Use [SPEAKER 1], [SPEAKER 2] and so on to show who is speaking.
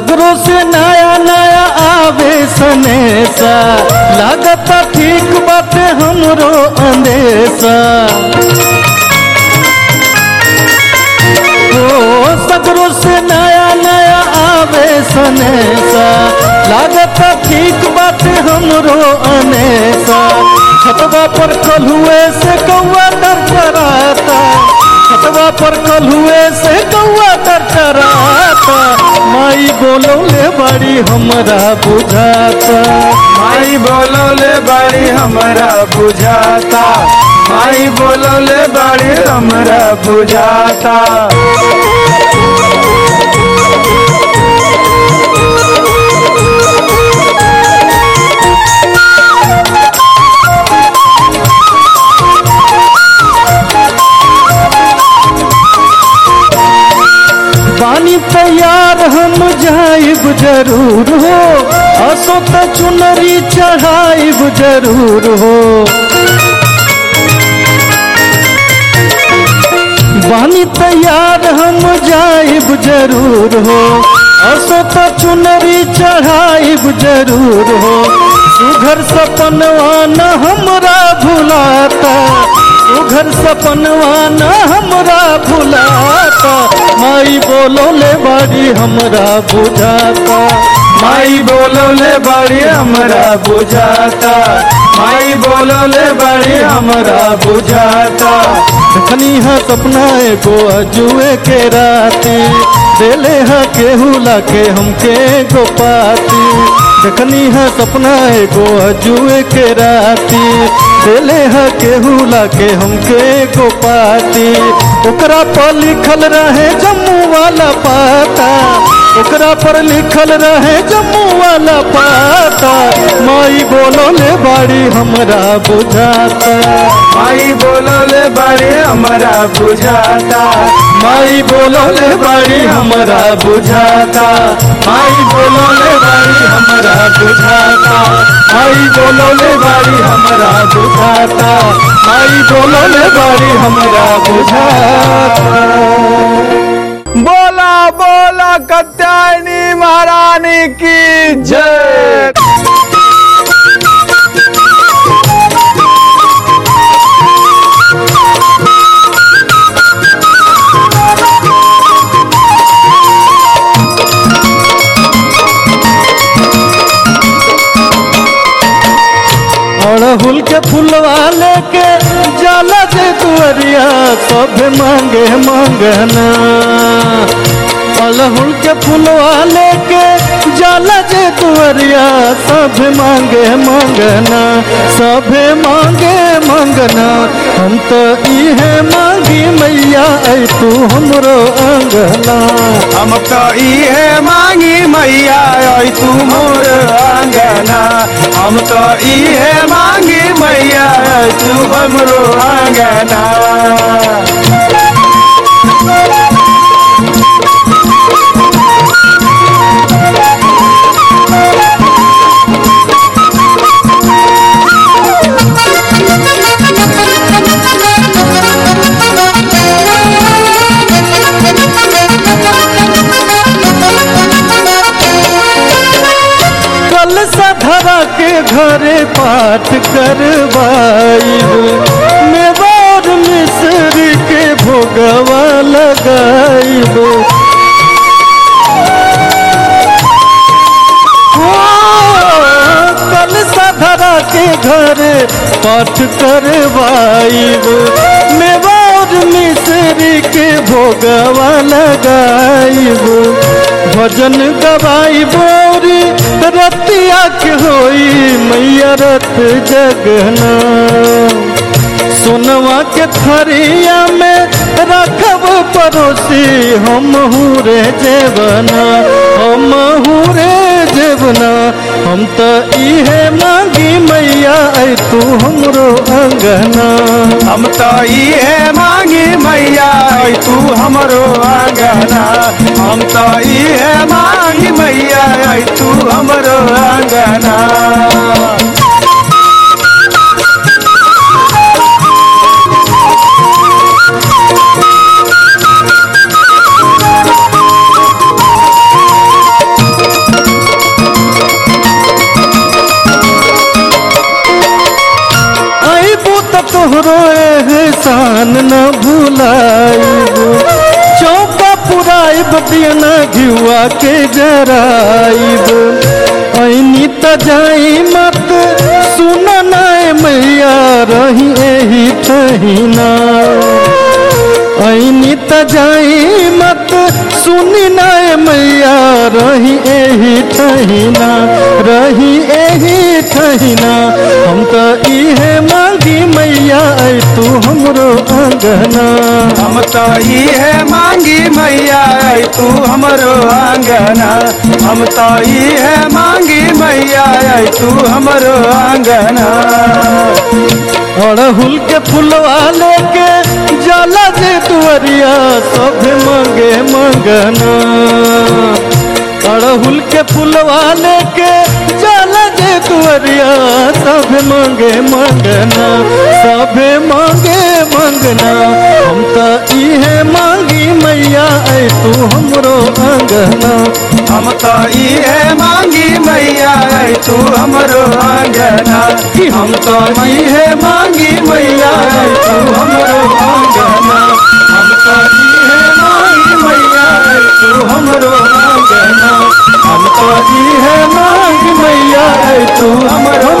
[SPEAKER 1] सगरों से नया नया आवे सनेसा। लागता ठीक बाटे हमरो अंदेशा ओ, सगरों से नया नया आवे सनेसा। लागता ठीक बाटे हमरो अनेसा छतवा पर कलहुए से कौआ टरटराता छतवा पर कलहुए से कौआ टरटराता माई बोलो ले बड़ी हमरा बुझाता।
[SPEAKER 2] माई बोलोले बड़ी हमरा बुझाता। माई बोलोले बड़ी हमरा बुझाता।
[SPEAKER 1] जाइब ज़रूर हो असो त चुनरी चढ़ाइब ज़रूर हो। बानी तैयार हम जाइब ज़रूर हो असो त चुनरी चढ़ाइब ज़रूर हो। सुघर सपनवा न हमरा भुलाता। सुघर सपनवा न हमरा भुलाता। माई बोलो ले बड़ी हमरा बुझाता।
[SPEAKER 2] माई बोलोले बड़ी हमरा बुझाता। माई बोलोले बड़ी हमरा बुझाता।
[SPEAKER 1] देखनी है सपना एगो अजुए के राती, देले है केहू लाके हमके गो पाती। देखनी है सपना एगो अजुए के राती देले है केहू लाके हमके को पाती ओकरा पर लिखल रहे जम्मू वाला पाता। ओकरा पर लिखल रहे जम्मू वाला पाता। माई बोलो ले बाड़ी हमरा बुझाता।
[SPEAKER 2] माई बोलोले बड़ी हमरा बुझाता।
[SPEAKER 1] माई बोलो ले बाड़ी हमरा बुझाता। माई बोलो ले बाड़ी हमरा बुझाता। माई बोलो ले बाड़ी हमरा बुझाता। माई बोलो ले बाड़ी हमरा बुझाता।
[SPEAKER 2] के
[SPEAKER 1] फुलवा लेके जाला जे दुअरिया सब मांगे मांगना अलहुल के फुलवा लेके जाला जे दुअरिया सब मांगे मांगना सब मांगे मांगना हम तो इहे मांगी मैया, ऐ तू हमरो अंगना।
[SPEAKER 2] हम तो इहे मांगी मैया आई तू मोर अंगना। हम तो इहे मांगी मैया आई तू हमरो आंगना
[SPEAKER 1] सधरा के घर पाठ करवाइब मेवार मिश्र के भोगवा ओ, कल सधरा के घरे पाठ करवाइब मेवार मिश्र के भोगवा लगाइब भजन गवाई बोरी रतिया के होई मैया रत जगना। सोनवा के थरिया में रखब पड़ोसी, हम रे जेवना। हम रे जेवना, हम तो इहे मांगी मैया तू हमरो अंगना।
[SPEAKER 2] हम तो इहे मैया तू हमारो आंगना। हम तो ये मांगी मैया तू हमारो आंगना।
[SPEAKER 1] रहे एहसान न भुलाइब चौका पुराइब दियना घिवा के जराइब। ऐनी त जाई मत, सुन नाय मैया, रही एही ठहिना ऐनी त जाई मत, सुनी नाय मैया, रही एही ठहिना रही एही ठहिना त इहे मांगी मैया ऐ तू हमरो अंगना
[SPEAKER 2] हम तो इहे मांगी मैया आई तू हमरो आंगना। हम तो इहे मांगी मैया आई तू हमरो आंगना।
[SPEAKER 1] अड़हुल के फुलवा लेके जाला जे दुअरिया सब मंगे मंगना। अड़हुल के फुलवा लेके जाला जे दुअरिया सब मांगे मंगना सब मांगे मंगना हम तो इहे मांगी मैया, ऐ तू हमरो अंगना
[SPEAKER 2] हम तो इहे मांगी मैया आई तू हमरो आंगना हम तो इहे मांगी मैया आई तू हमरो आंगना तू हमरो मांगना हम तो जी है मांग मैया तू
[SPEAKER 1] हमरो